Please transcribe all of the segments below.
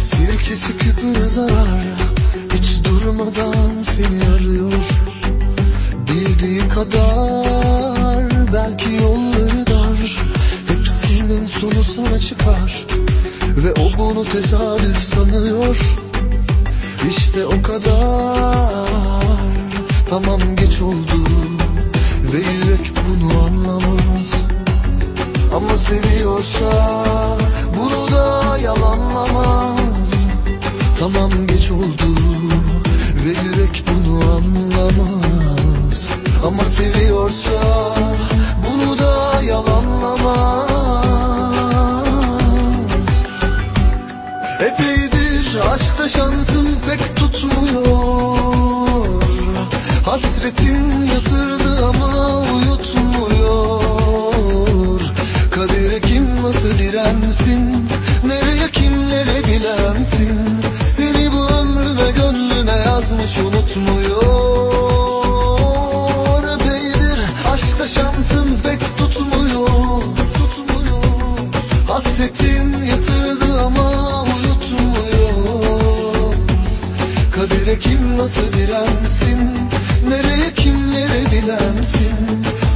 Sirkesi küpüne zarar? Hiç durmadan seni arıyor Bildiği kadar Belki yolları dar. Hepsinin sonu sana çıkar Ve o bunu tesadüf sanıyor. İşte o kadar. Tamam geç oldu Ve yürek bunu anlamaz. Ama seviyorsa bunu da yalanlamaz. Tamam geç oldu ve yürek bunu anlamaz Ama seviyorsa bunu da yalanlamaz. Epeydir aşkta şansım pek tutmuyor. Hasretin Hasretin yatırdı ama uyutmuyor Kadere kim nasıl dirensin? Nereye kimlere bilensin?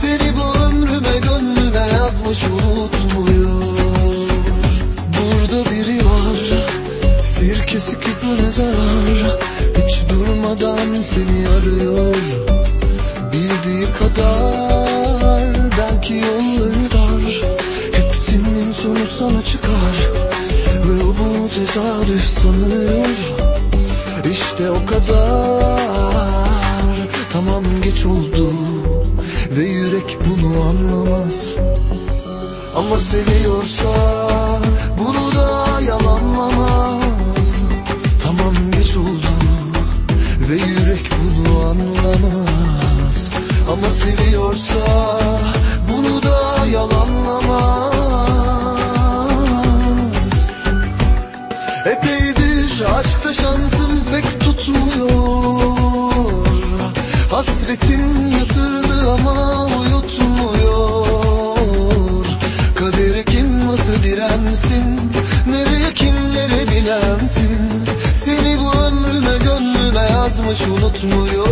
Seni bu ömrüme gönlüme yazmış unutmuyor. Burada biri var. Sirkesi küpüne zarar? Hiç durmadan seni arıyor. Bildiği kadar sanıyor İşte o kadar. Tamam geç oldu. Ve yürek bunu anlamaz. Ama seviyorsa Bunu da yalanlamaz. Tamam geç oldu. Ve yürek bunu anlamaz. Ama seviyorsa Epeydir aşkta şansım pek tutmuyor. Hasretin yatırdı ama uyutmuyor. Kadere kim nasıl dirensin? Nereye kimlere bilensin? Seni bu ömrüme gönlüme yazmış unutmuyor